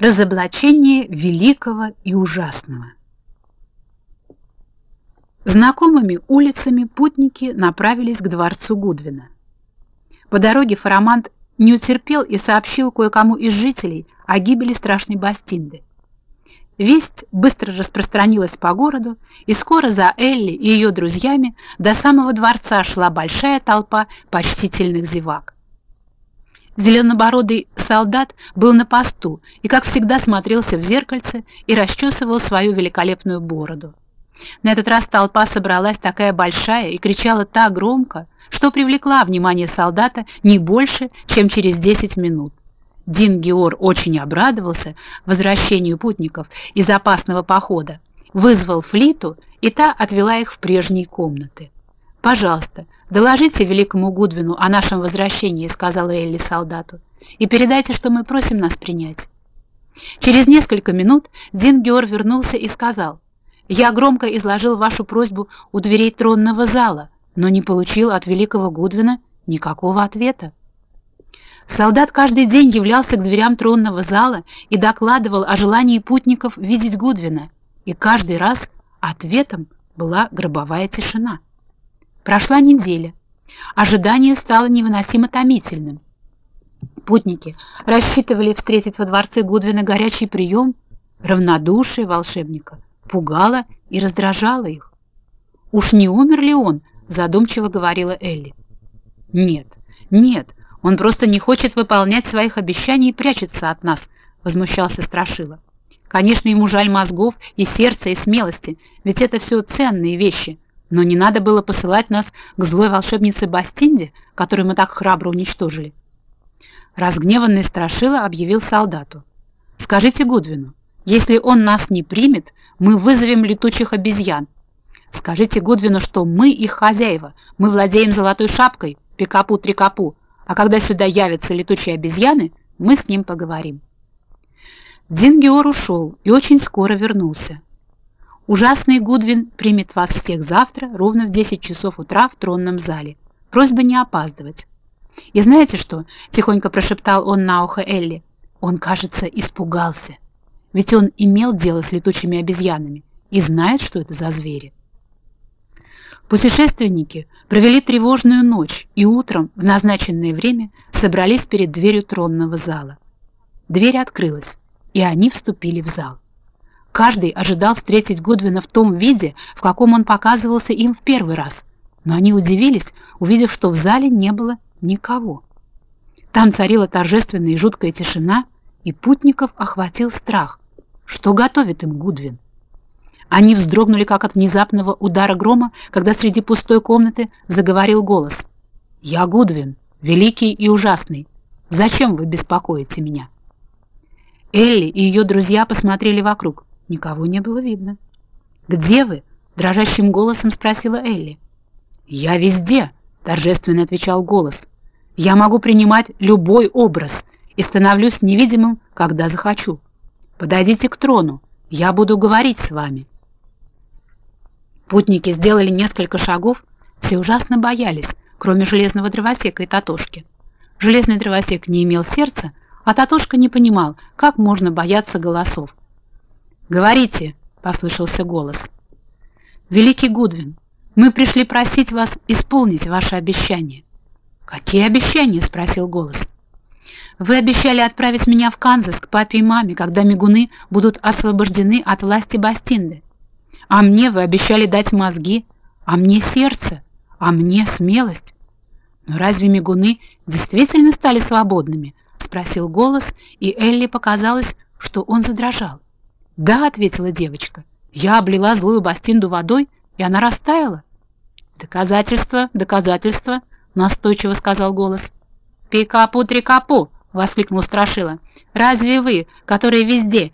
Разоблачение великого и ужасного. Знакомыми улицами путники направились к дворцу Гудвина. По дороге Фарамант не утерпел и сообщил кое-кому из жителей о гибели страшной Бастинды. Весть быстро распространилась по городу, и скоро за Элли и ее друзьями до самого дворца шла большая толпа почтительных зевак. Зеленобородый солдат был на посту и, как всегда, смотрелся в зеркальце и расчесывал свою великолепную бороду. На этот раз толпа собралась такая большая и кричала так громко, что привлекла внимание солдата не больше, чем через 10 минут. Дин Геор очень обрадовался возвращению путников из опасного похода, вызвал флиту, и та отвела их в прежние комнаты. «Пожалуйста, доложите великому Гудвину о нашем возвращении», — сказала Элли солдату, «и передайте, что мы просим нас принять». Через несколько минут Дин Геор вернулся и сказал, «Я громко изложил вашу просьбу у дверей тронного зала, но не получил от великого Гудвина никакого ответа». Солдат каждый день являлся к дверям тронного зала и докладывал о желании путников видеть Гудвина, и каждый раз ответом была гробовая тишина. Прошла неделя. Ожидание стало невыносимо томительным. Путники рассчитывали встретить во дворце Гудвина горячий прием, равнодушие волшебника пугало и раздражало их. «Уж не умер ли он?» — задумчиво говорила Элли. «Нет, нет, он просто не хочет выполнять своих обещаний и прячется от нас», — возмущался Страшила. «Конечно, ему жаль мозгов и сердца, и смелости, ведь это все ценные вещи, но не надо было посылать нас к злой волшебнице Бастинде, которую мы так храбро уничтожили. Разгневанный Страшила объявил солдату. «Скажите Гудвину, если он нас не примет, мы вызовем летучих обезьян. Скажите Гудвину, что мы их хозяева, мы владеем золотой шапкой, пикапу-трикапу, а когда сюда явятся летучие обезьяны, мы с ним поговорим». Дингеор ушел и очень скоро вернулся. Ужасный Гудвин примет вас всех завтра ровно в 10 часов утра в тронном зале. Просьба не опаздывать. И знаете что? Тихонько прошептал он на ухо Элли. Он, кажется, испугался. Ведь он имел дело с летучими обезьянами и знает, что это за звери. Путешественники провели тревожную ночь и утром в назначенное время собрались перед дверью тронного зала. Дверь открылась, и они вступили в зал. Каждый ожидал встретить Гудвина в том виде, в каком он показывался им в первый раз, но они удивились, увидев, что в зале не было никого. Там царила торжественная и жуткая тишина, и путников охватил страх. Что готовит им Гудвин? Они вздрогнули, как от внезапного удара грома, когда среди пустой комнаты заговорил голос. «Я Гудвин, великий и ужасный. Зачем вы беспокоите меня?» Элли и ее друзья посмотрели вокруг. Никого не было видно. «Где вы?» — дрожащим голосом спросила Элли. «Я везде», — торжественно отвечал голос. «Я могу принимать любой образ и становлюсь невидимым, когда захочу. Подойдите к трону, я буду говорить с вами». Путники сделали несколько шагов, все ужасно боялись, кроме железного дровосека и Татошки. Железный дровосек не имел сердца, а Татошка не понимал, как можно бояться голосов. «Говорите!» — послышался голос. «Великий Гудвин, мы пришли просить вас исполнить ваше обещание». «Какие обещания?» — спросил голос. «Вы обещали отправить меня в Канзас к папе и маме, когда мигуны будут освобождены от власти Бастинды. А мне вы обещали дать мозги, а мне сердце, а мне смелость. Но разве мигуны действительно стали свободными?» — спросил голос, и Элли показалось, что он задрожал. «Да», — ответила девочка, — «я облила злую Бастинду водой, и она растаяла». «Доказательство, доказательство», — настойчиво сказал голос. «Пикапу-трикапу!» — воскликнул Страшила. «Разве вы, которые везде,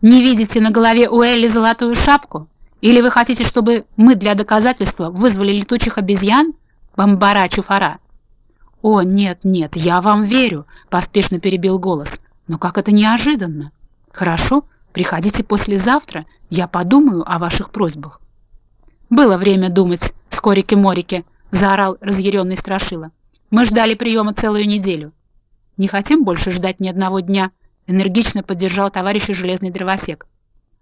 не видите на голове у Элли золотую шапку? Или вы хотите, чтобы мы для доказательства вызвали летучих обезьян? Бамбара-чуфара!» «О, нет, нет, я вам верю», — поспешно перебил голос. «Но как это неожиданно!» «Хорошо, Приходите послезавтра, я подумаю о ваших просьбах». «Было время думать, скорики-морики», — заорал разъяренный Страшила. «Мы ждали приема целую неделю. Не хотим больше ждать ни одного дня», — энергично поддержал товарища железный дровосек.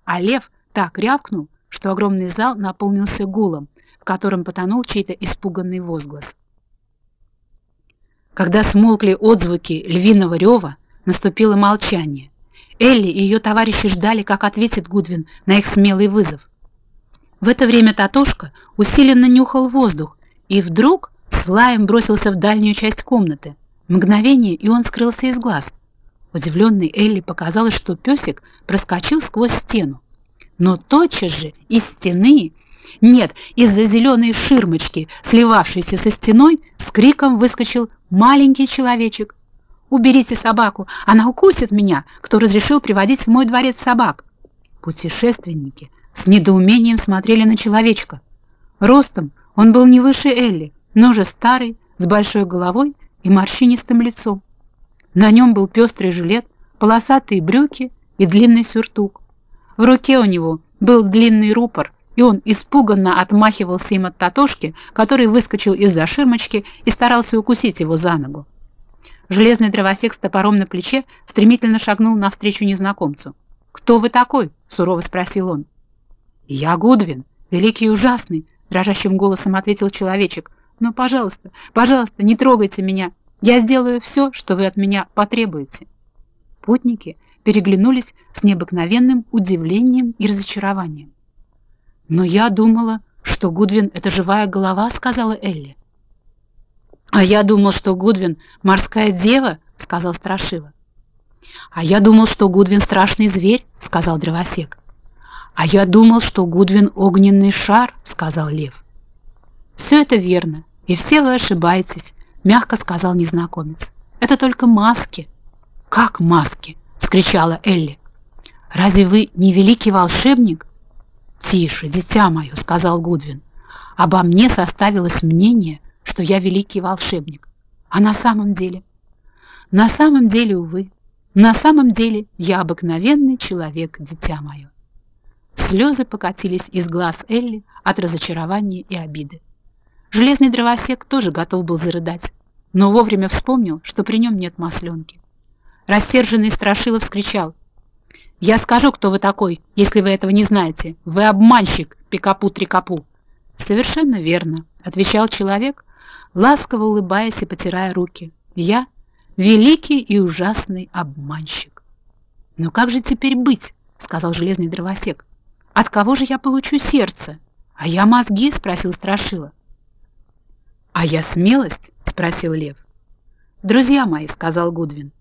А лев так рявкнул, что огромный зал наполнился гулом, в котором потонул чей-то испуганный возглас. Когда смолкли отзвуки львиного рева, наступило молчание. Элли и ее товарищи ждали, как ответит Гудвин на их смелый вызов. В это время Татошка усиленно нюхал воздух и вдруг с лаем бросился в дальнюю часть комнаты. Мгновение, и он скрылся из глаз. Удивленной Элли показалось, что песик проскочил сквозь стену. Но тотчас же из стены, нет, из-за зеленой ширмочки, сливавшейся со стеной, с криком выскочил маленький человечек. «Уберите собаку, она укусит меня, кто разрешил приводить в мой дворец собак». Путешественники с недоумением смотрели на человечка. Ростом он был не выше Элли, но же старый, с большой головой и морщинистым лицом. На нем был пестрый жилет, полосатые брюки и длинный сюртук. В руке у него был длинный рупор, и он испуганно отмахивался им от Татошки, который выскочил из-за ширмочки и старался укусить его за ногу. Железный дровосек с топором на плече стремительно шагнул навстречу незнакомцу. «Кто вы такой?» — сурово спросил он. «Я Гудвин, великий и ужасный», — дрожащим голосом ответил человечек. «Но, пожалуйста, пожалуйста, не трогайте меня. Я сделаю все, что вы от меня потребуете». Путники переглянулись с необыкновенным удивлением и разочарованием. «Но я думала, что Гудвин — это живая голова», — сказала Элли. «А я думал, что Гудвин — морская дева», — сказал Страшила. «А я думал, что Гудвин — страшный зверь», — сказал Дровосек. «А я думал, что Гудвин — огненный шар», — сказал Лев. «Все это верно, и все вы ошибаетесь», — мягко сказал незнакомец. «Это только маски». «Как маски?» — вскричала Элли. «Разве вы не великий волшебник?» «Тише, дитя мое», — сказал Гудвин. «Обо мне составилось мнение, что я великий волшебник. А на самом деле? На самом деле, увы, на самом деле я обыкновенный человек, дитя мое». Слезы покатились из глаз Элли от разочарования и обиды. Железный дровосек тоже готов был зарыдать, но вовремя вспомнил, что при нем нет масленки. Рассерженный Страшилов вскричал. «Я скажу, кто вы такой, если вы этого не знаете. Вы обманщик, пикапу-трикапу». «Совершенно верно», — отвечал человек, ласково улыбаясь и потирая руки. «Я — великий и ужасный обманщик». «Но как же теперь быть?» — сказал железный дровосек. «От кого же я получу сердце?» «А я мозги?» — спросил Страшила. «А я смелость?» — спросил Лев. «Друзья мои», — сказал Гудвин,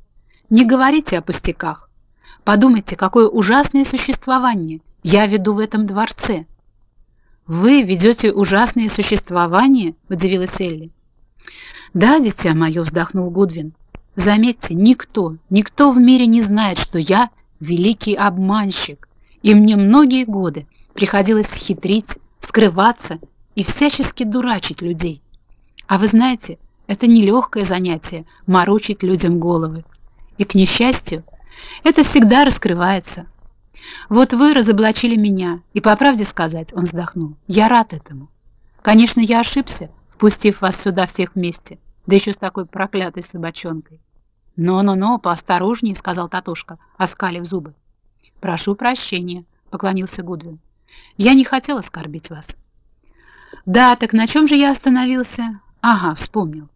не говорите о пустяках. Подумайте, какое ужасное существование я веду в этом дворце. Вы ведете ужасное существование? Удивилась Элли. Да, дитя мое, вздохнул Гудвин. Заметьте, никто, никто в мире не знает, что я великий обманщик, и мне многие годы приходилось хитрить, скрываться и всячески дурачить людей. А вы знаете, это нелегкое занятие — морочить людям головы. И, к несчастью, это всегда раскрывается. Вот вы разоблачили меня, и, по правде сказать, он вздохнул, я рад этому. Конечно, я ошибся, впустив вас сюда всех вместе, да еще с такой проклятой собачонкой. «Но-но-но, поосторожнее», — сказал Татушка, оскалив зубы. «Прошу прощения», — поклонился Гудвин. «Я не хотел оскорбить вас». «Да, так на чем же я остановился?» «Ага, вспомнил.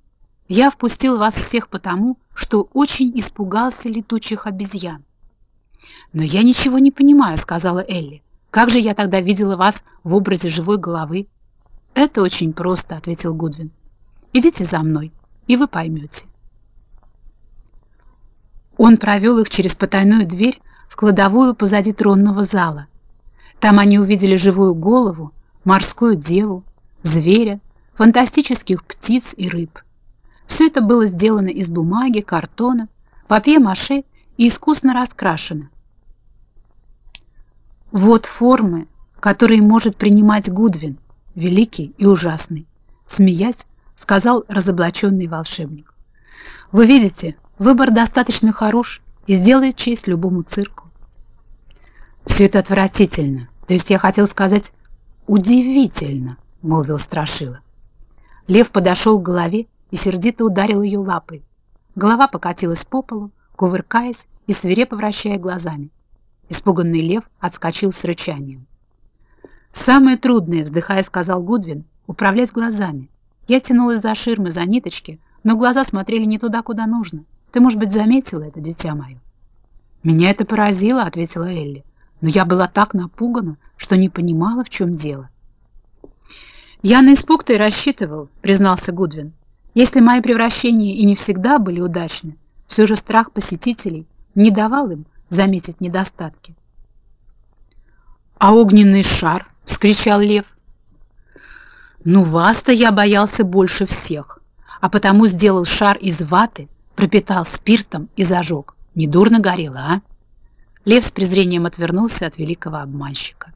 Я впустил вас всех потому, что очень испугался летучих обезьян. «Но я ничего не понимаю», — сказала Элли. «Как же я тогда видела вас в образе живой головы?» «Это очень просто», — ответил Гудвин. «Идите за мной, и вы поймете». Он провел их через потайную дверь в кладовую позади тронного зала. Там они увидели живую голову, морскую деву, зверя, фантастических птиц и рыб. Все это было сделано из бумаги, картона, папье-маше и искусно раскрашено. Вот формы, которые может принимать Гудвин, великий и ужасный, смеясь, сказал разоблаченный волшебник. Вы видите, выбор достаточно хорош и сделает честь любому цирку. Все это отвратительно, то есть я хотел сказать удивительно, молвил Страшила. Лев подошел к голове и сердито ударил ее лапой. Голова покатилась по полу, кувыркаясь и свирепо вращая глазами. Испуганный лев отскочил с рычанием. «Самое трудное, — вздыхая, сказал Гудвин, — управлять глазами. Я тянулась за ширмы, за ниточки, но глаза смотрели не туда, куда нужно. Ты, может быть, заметила это, дитя мое?» «Меня это поразило, — ответила Элли, — но я была так напугана, что не понимала, в чем дело». «Я на испуг-то и рассчитывал», — признался Гудвин. «Если мои превращения и не всегда были удачны, все же страх посетителей не давал им заметить недостатки. «А огненный шар?» — вскричал Лев. «Ну, вас-то я боялся больше всех, а потому сделал шар из ваты, пропитал спиртом и зажег. Недурно горело, а?» Лев с презрением отвернулся от великого обманщика.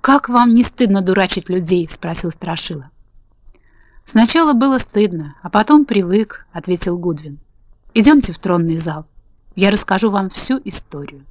«Как вам не стыдно дурачить людей?» — спросил Страшила. «Сначала было стыдно, а потом привык», — ответил Гудвин. «Идемте в тронный зал. Я расскажу вам всю историю.